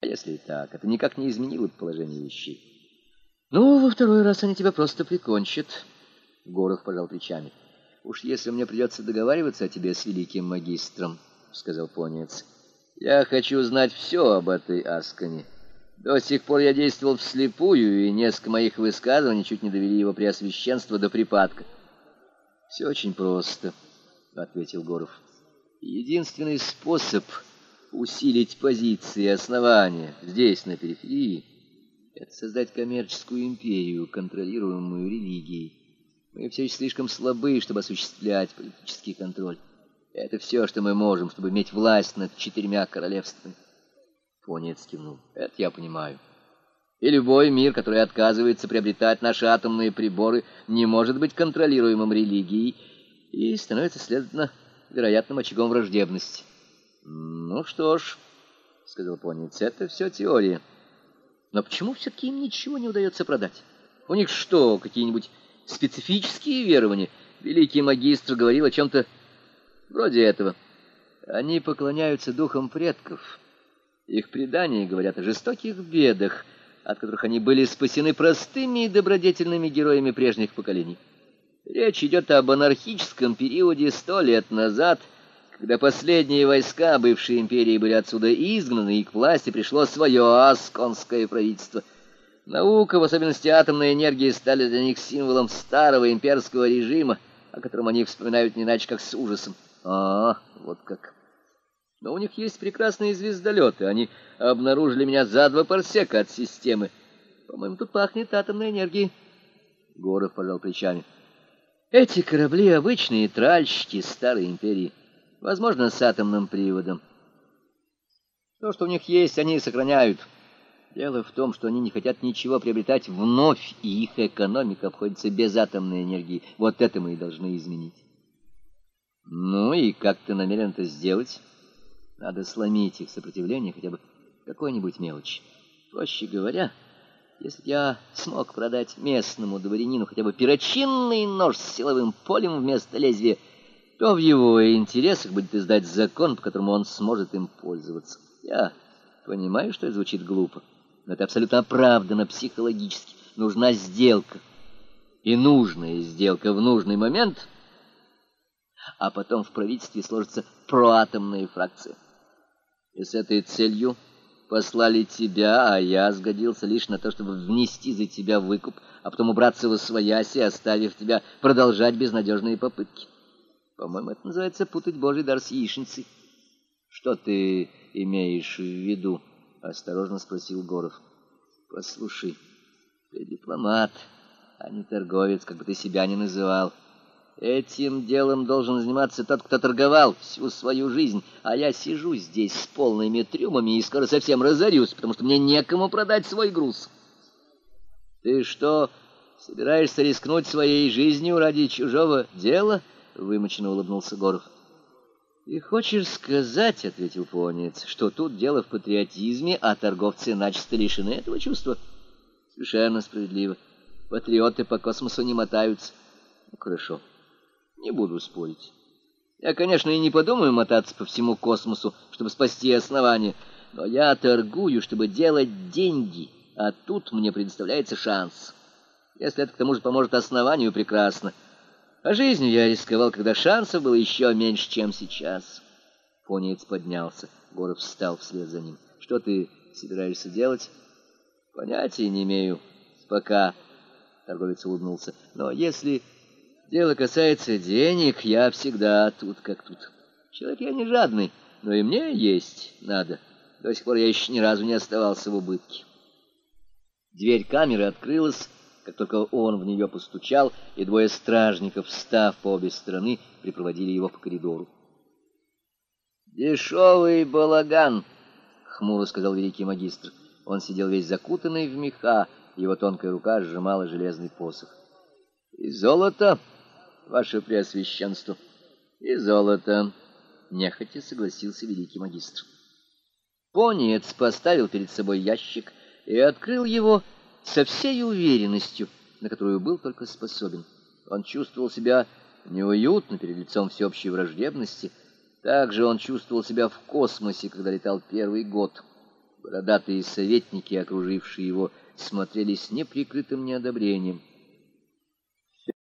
А если и так, это никак не изменило положение вещей. Ну, во второй раз они тебя просто прикончат. Горов пожал плечами. Уж если мне придется договариваться о тебе с великим магистром, сказал Понец. Я хочу знать все об этой Аскане. До сих пор я действовал вслепую, и несколько моих высказываний чуть не довели его преосвященство до припадка. «Все очень просто», — ответил Горов. «Единственный способ усилить позиции основания здесь, на периферии, это создать коммерческую империю, контролируемую религией. Мы все еще слишком слабы, чтобы осуществлять политический контроль. Это все, что мы можем, чтобы иметь власть над четырьмя королевствами». Понец кивнул. Это я понимаю. И любой мир, который отказывается приобретать наши атомные приборы, не может быть контролируемым религией и становится, следовательно, вероятным очагом враждебности. Ну что ж, сказал Понец, это все теория. Но почему все-таки им ничего не удается продать? У них что, какие-нибудь специфические верования? Великий магистр говорил о чем-то вроде этого. Они поклоняются духам предков. Их предания говорят о жестоких бедах, от которых они были спасены простыми и добродетельными героями прежних поколений. Речь идет об анархическом периоде сто лет назад, когда последние войска бывшей империи были отсюда изгнаны, и к власти пришло свое асконское правительство. Наука, в особенности атомная энергия, стали для них символом старого имперского режима, о котором они вспоминают не иначе, как с ужасом. А, вот как... Но у них есть прекрасные звездолеты. Они обнаружили меня за два парсека от системы. По-моему, тут пахнет атомной энергией. Горов пожал плечами. Эти корабли — обычные тральщики старой империи. Возможно, с атомным приводом. То, что у них есть, они сохраняют. Дело в том, что они не хотят ничего приобретать вновь, и их экономика обходится без атомной энергии. Вот это мы и должны изменить. Ну и как ты намерен это сделать? Надо сломить их сопротивление хотя бы какой-нибудь мелочи. Проще говоря, если я смог продать местному дворянину хотя бы перочинный нож с силовым полем вместо лезвия, то в его интересах будет издать закон, по которому он сможет им пользоваться. Я понимаю, что это звучит глупо, но это абсолютно оправдано психологически. Нужна сделка. И нужная сделка в нужный момент, а потом в правительстве сложится проатомная фракция. И с этой целью послали тебя, а я сгодился лишь на то, чтобы внести за тебя выкуп, а потом убраться во свояси, оставив тебя продолжать безнадежные попытки. По-моему, это называется путать Божий дар с яичницей. Что ты имеешь в виду? Осторожно спросил Горов. Послушай, ты дипломат, а не торговец, как бы ты себя ни называл. Этим делом должен заниматься тот, кто торговал всю свою жизнь, а я сижу здесь с полными трюмами и скоро совсем разорюсь, потому что мне некому продать свой груз. Ты что, собираешься рискнуть своей жизнью ради чужого дела? Вымоченно улыбнулся Горов. Ты хочешь сказать, ответил Понец, что тут дело в патриотизме, а торговцы начисто лишены этого чувства? Совершенно справедливо. Патриоты по космосу не мотаются. Ну, хорошо. Не буду спорить. Я, конечно, и не подумаю мотаться по всему космосу, чтобы спасти основание, но я торгую, чтобы делать деньги, а тут мне предоставляется шанс. Если это к тому же поможет основанию, прекрасно. А жизнью я рисковал, когда шансов было еще меньше, чем сейчас. Понец поднялся. Горов встал вслед за ним. Что ты собираешься делать? Понятия не имею. Пока. Торговец улыбнулся. Но если Дело касается денег, я всегда тут как тут. Человек я не жадный, но и мне есть надо. До сих пор я еще ни разу не оставался в убытке. Дверь камеры открылась, как только он в нее постучал, и двое стражников, встав по обе стороны, припроводили его по коридору. «Дешевый балаган!» — хмуро сказал великий магистр. Он сидел весь закутанный в меха, его тонкая рука сжимала железный посох. «И золото!» ваше преосвященство. И золото, нехотя согласился великий магистр. Понец поставил перед собой ящик и открыл его со всей уверенностью, на которую был только способен. Он чувствовал себя неуютно перед лицом всеобщей враждебности. Также он чувствовал себя в космосе, когда летал первый год. Бородатые советники, окружившие его, смотрели с неприкрытым неодобрением —